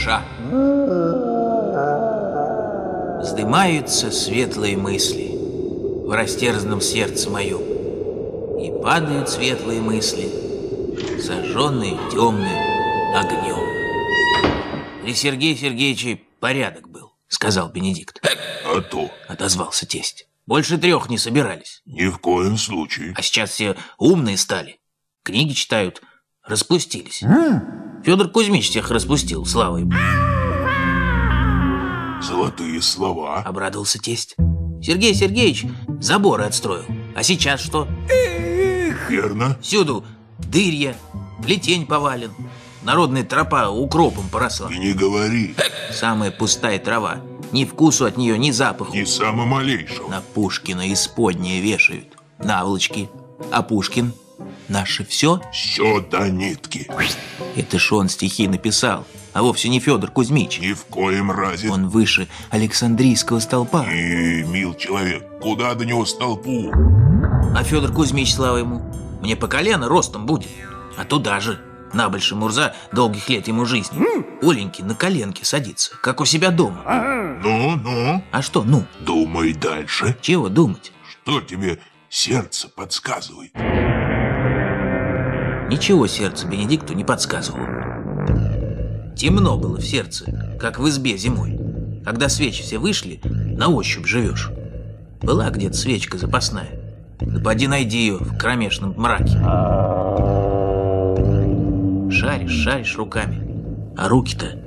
душа. Вздымаются светлые мысли в растерзанном сердце моем, и падают светлые мысли, зажженные темным огнем. При Сергее Сергеевиче порядок был, сказал Бенедикт. А то Отозвался тесть. Больше трех не собирались. ни в коем случае. А сейчас все умные стали. Книги читают, распустились. Федор Кузьмич всех распустил, слава ему. Золотые слова. Обрадовался тесть. Сергей Сергеевич заборы отстроил. А сейчас что? Верно. Всюду дырья, плетень повален. Народная тропа укропом поросла. И не говори. Самая пустая трава. Ни вкусу от нее, ни запаху. Ни самого малейшего. На Пушкина исподнее вешают. Наволочки. А Пушкин? Наше все? Все до нитки. Это ж он стихи написал, а вовсе не Федор Кузьмич. Ни в коем разе. Он выше Александрийского столпа. И, мил человек, куда до него столпу? А Федор Кузьмич, слава ему, мне по колено ростом будет. А туда же, на Большой Мурза, долгих лет ему жизни. Оленьки на коленке садится, как у себя дома. Ну, ну, А что, ну, думай дальше. чего думать? Что тебе сердце подсказывает? Ничего сердце Бенедикту не подсказывало. Темно было в сердце, как в избе зимой. Когда свечи все вышли, на ощупь живешь. Была где-то свечка запасная. Да поди найди ее в кромешном мраке. Шаришь, шаришь руками. А руки-то,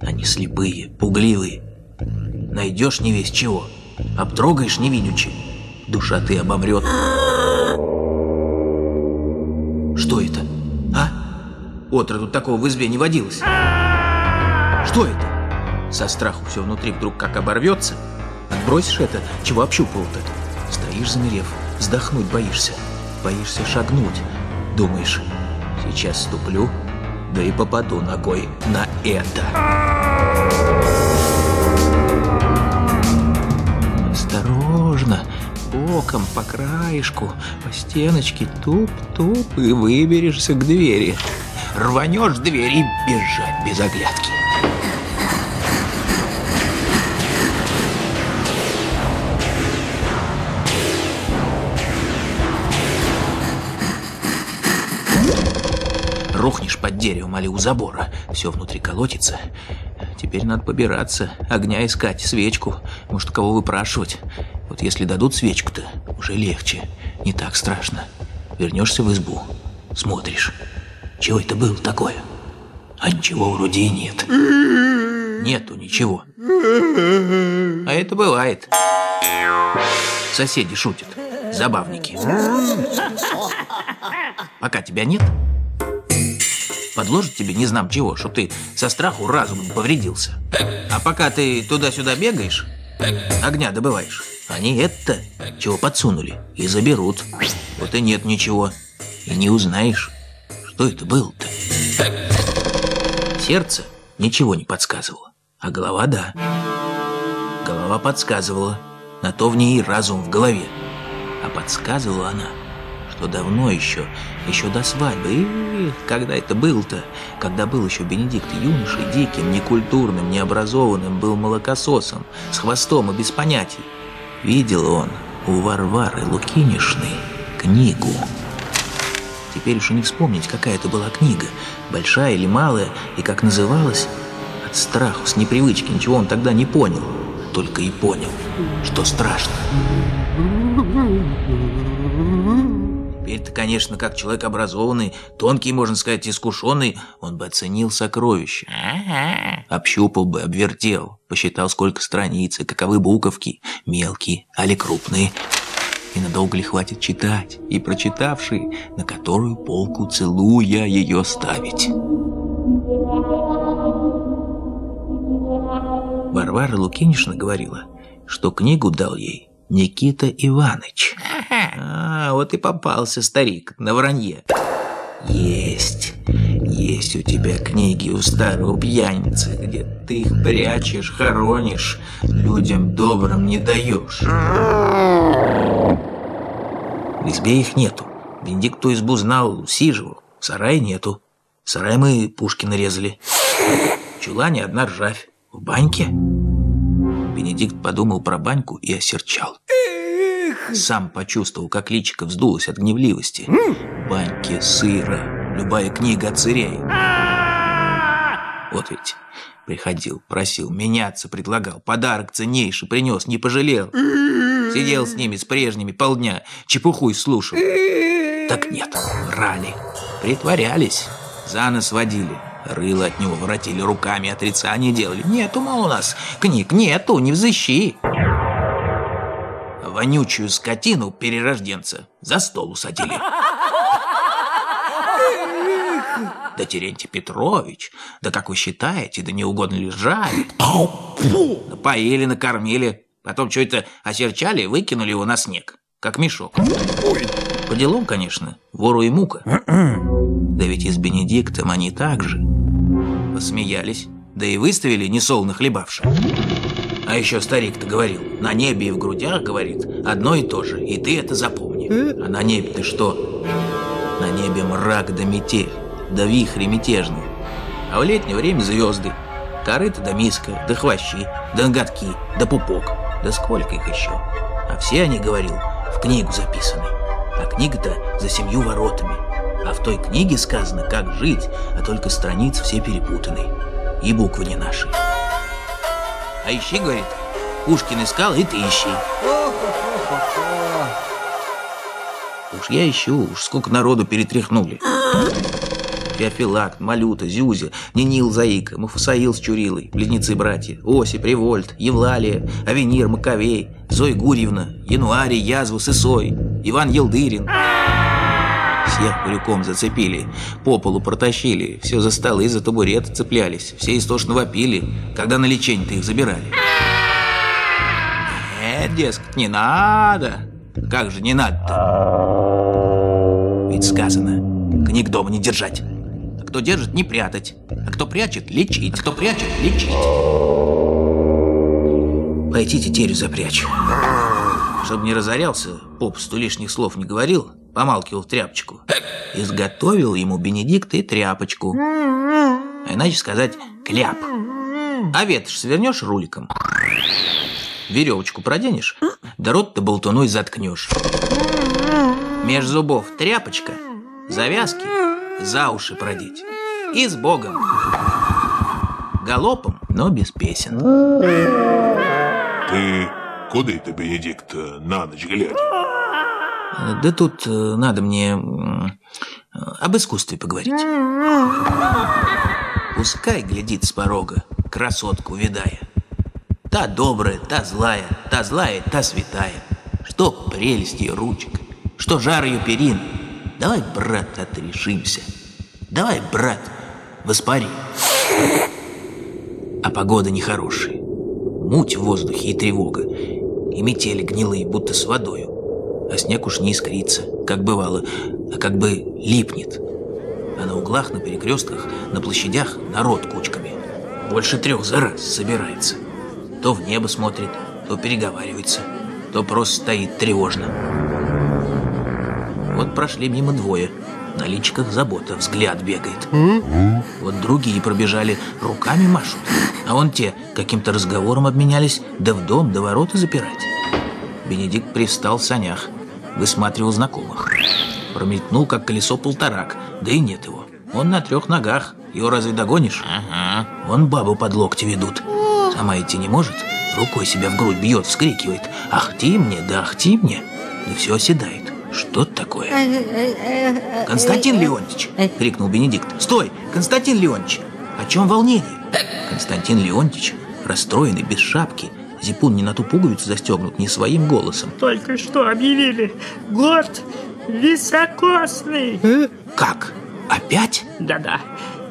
они слепые, пугливые. Найдешь не весь чего, обтрогаешь невидючи, душа ты обомрет. А? Отра тут такого в избе не водилось. Что это? Со страху все внутри вдруг как оборвется. Отбросишь это, чего общупал-то? Стоишь замерев, вздохнуть боишься. Боишься шагнуть. Думаешь, сейчас ступлю, да и попаду ногой на это. Осторожно, боком по краешку, по стеночке туп-туп и выберешься к двери. Рванешь дверь и бежать без оглядки. Рухнешь под деревом или у забора, все внутри колотится. Теперь надо побираться, огня искать, свечку, может, кого выпрашивать. Вот если дадут свечку-то, уже легче, не так страшно. Вернешься в избу, смотришь. Чего это было такое? А ничего вроде и нет. Нету ничего. А это бывает. Соседи шутят, забавники. Пока тебя нет, подложат тебе не знам чего, что ты со страху разумом повредился. А пока ты туда-сюда бегаешь, огня добываешь, они это, чего подсунули, и заберут. Вот и нет ничего. И не узнаешь, что это было-то. Сердце ничего не подсказывало, а голова да. Голова подсказывала, на то в ней разум в голове. А подсказывала она, что давно еще, еще до свадьбы, и когда это было-то, когда был еще Бенедикт юношей, диким, некультурным, необразованным, был молокососом, с хвостом и без понятий. Видел он у Варвары Лукинишны книгу. Теперь уж и не вспомнить, какая это была книга, большая или малая, и как называлась. От страху, с непривычки, ничего он тогда не понял. Только и понял, что страшно. Теперь-то, конечно, как человек образованный, тонкий, можно сказать, искушенный, он бы оценил сокровище. Общупал бы, обвертел, посчитал, сколько страниц и каковы буковки, мелкие, али крупные. И надолго ли хватит читать, и прочитавший, на которую полку целуя ее ставить. Варвара Лукинишна говорила, что книгу дал ей Никита Иваныч. А, вот и попался старик на вранье. Есть, есть у тебя книги у старого пьяницы, где ты их прячешь, хоронишь, людям добрым не даешь. В избе их нету. Бенедикт ту избу знал, сиживал. В сарае нету. В сарае мы Пушкина резали. чулане одна ржавь. В баньке? Бенедикт подумал про баньку и осерчал. Сам почувствовал, как личико вздулось от гневливости. В баньке сыро, любая книга отсыряет. Вот ведь приходил, просил, меняться предлагал, подарок ценнейший принес, не пожалел. Сидел с ними, с прежними, полдня, чепухуй слушал. Так нет, врали, притворялись, за нос водили, рыло от него воротили руками, отрицания делали. Нету, мол, у нас книг, нету, не взыщи. Вонючую скотину перерожденца за стол усадили. Да Терентий Петрович, да как вы считаете, да не угодно ли ржали? Да поели, накормили, потом что это осерчали, выкинули его на снег, как мешок. По делам, конечно, вору и мука. Да ведь и с Бенедиктом они так же. Посмеялись, да и выставили несолно хлебавших. А еще старик-то говорил, на небе и в грудях, говорит, одно и то же, и ты это запомни. А на небе ты что? На небе мрак да метель, да вихри мятежные. А в летнее время звезды, корыто да миска, да хвощи, да ноготки, да пупок, да сколько их еще. А все они, говорил, книгу записаны. А книга-то за семью воротами. А в той книге сказано, как жить, а только страницы все перепутаны. И буквы не наши. А ищи, говорит, Пушкин искал, и ты ищи. Уж я ищу, уж сколько народу перетряхнули. Феофилакт, Малюта, Зюзя, Нинил Заика, Мафусаил с Чурилой, близнецы-братья, Осип, Револьт, Евлалия, Авенир, Маковей, Зоя Гурьевна, Януарий, Язву, Сысой, Иван Елдырин. Всех крюком зацепили, по полу протащили, все за столы за табуреты цеплялись, все истошно вопили, когда на лечение-то их забирали. Нет, дескать, не надо. Как же не надо-то? Ведь сказано, книг дома не держать. А кто держит, не прятать. А кто прячет, лечить. Кто прячет, лечить. Пойдите терю запрячу. Чтобы не разорялся, попусту лишних слов не говорил, помалкивал тряпочку. Изготовил ему Бенедикт и тряпочку. А иначе сказать кляп. А ветошь свернешь руликом, веревочку проденешь, да рот-то болтуной заткнешь. Меж зубов тряпочка, завязки за уши продеть. И с Богом. Галопом, но без песен. Ты куда это, Бенедикт, на ночь глядя? Да тут э, надо мне м, об искусстве поговорить. Пускай глядит с порога, красотку видая. Та добрая, та злая, та злая, та святая. Что прелесть ее ручек, что жар ее перин. Давай, брат, отрешимся. Давай, брат, воспари. А погода нехорошая. Муть в воздухе и тревога. И метели гнилые, будто с водою. А снег уж не искрится, как бывало, а как бы липнет. А на углах, на перекрестках, на площадях народ кучками. Больше трех за раз собирается. То в небо смотрит, то переговаривается, то просто стоит тревожно. Вот прошли мимо двое. На личиках забота, взгляд бегает. Вот другие пробежали, руками машут. А вон те каким-то разговором обменялись, да в дом, да ворота запирать. Бенедикт привстал в санях, высматривал знакомых. Промелькнул, как колесо полторак, да и нет его. Он на трех ногах, его разве догонишь? Ага. Вон бабу под локти ведут. Сама идти не может, рукой себя в грудь бьет, вскрикивает. «Ахти мне, да ахти мне!» И все оседает. Что это такое? «Константин Леонтьевич!» — крикнул Бенедикт. «Стой! Константин Леонтьевич! О чем волнение?» Константин Леонтьевич, расстроенный, без шапки, зипун не на ту пуговицу застегнут, не своим голосом. Только что объявили год високосный. «Как? Опять? Да-да,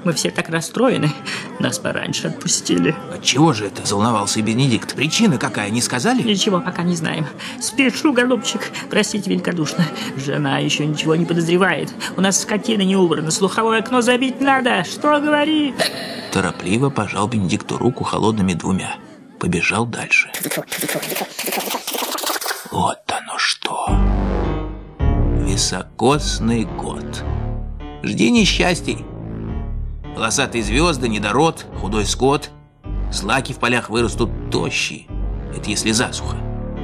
мы все так расстроены. Нас пораньше отпустили. Отчего же это?» — заволновался и Бенедикт. «Причина какая, не сказали?» Ничего пока не знаем. Спешу, голубчик, простите великодушно. Жена еще ничего не подозревает. У нас скотина не убрана, слуховое окно забить надо. Что говорит? Торопливо пожал Бенедикту руку холодными двумя. Побежал дальше. Вот оно что. Високосный год. Жди несчастий. Полосатые звезды, недород, худой скот. Злаки в полях вырастут тощие. Это если засуха.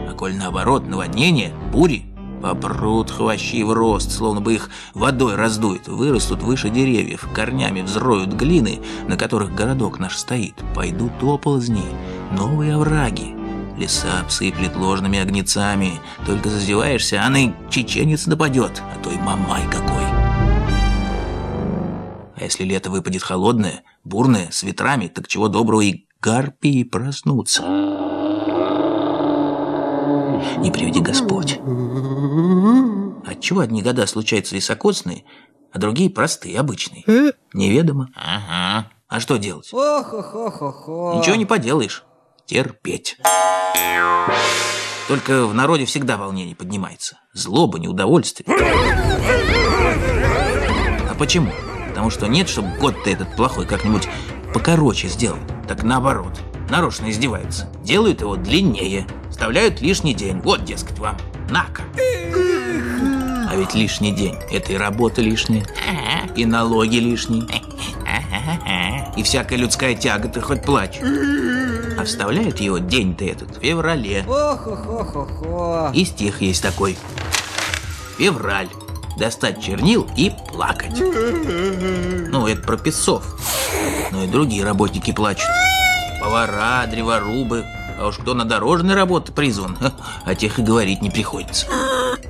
А коль наоборот, наводнение, бури, попрут хвощи в рост, словно бы их водой раздует, вырастут выше деревьев, корнями взроют глины, на которых городок наш стоит, пойдут оползни, новые овраги. Леса обсыплет ложными огнецами, только зазеваешься, а на чеченец нападет, а то и мамай какой. А если лето выпадет холодное, бурное, с ветрами, так чего доброго и гарпии проснутся. Не приведи Господь. Отчего одни года случаются високосные, а другие простые, обычные? Неведомо. Ага. А что делать? Ничего не поделаешь. Терпеть. Только в народе всегда волнение поднимается. Злоба, неудовольствие. А почему? Потому что нет, чтобы год-то этот плохой как-нибудь покороче сделал. Так наоборот. Нарочно издеваются. Делают его длиннее. Вставляют лишний день. Вот, дескать, вам. На-ка. А ведь лишний день – это и работа лишняя, и налоги лишние, и всякая людская тяга, ты хоть плачь. А вставляют его день-то этот в феврале. И стих есть такой. Февраль. Достать чернил и плакать. Ну, это про песцов. Но и другие работники плачут. Повара, древорубы, а уж кто на дорожной работы призван, о тех и говорить не приходится.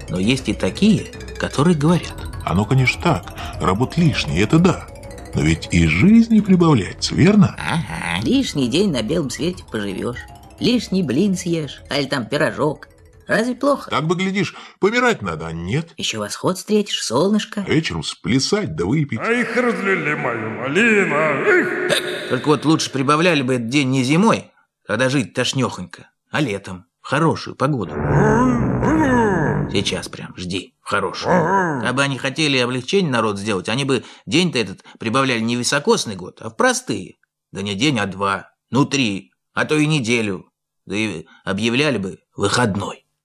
Но есть и такие, которые говорят. Оно, конечно, так. Работ лишний, это да. Но ведь и жизни прибавляется, верно? Ага, лишний день на белом свете поживешь. Лишний блин съешь, аль там пирожок. Разве плохо? Так бы, глядишь, помирать надо, а нет. Еще восход встретишь, солнышко. Вечером сплясать да выпить. А их разлили мою малина. Эх! Только вот лучше прибавляли бы этот день не зимой, когда жить тошнехонько, а летом, в хорошую погоду. Сейчас прям жди, в хорошую. Как бы они хотели облегчение народ сделать, они бы день-то этот прибавляли не в високосный год, а в простые. Да не день, а два, ну три, а то и неделю. Да и объявляли бы выходной.